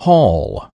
hall.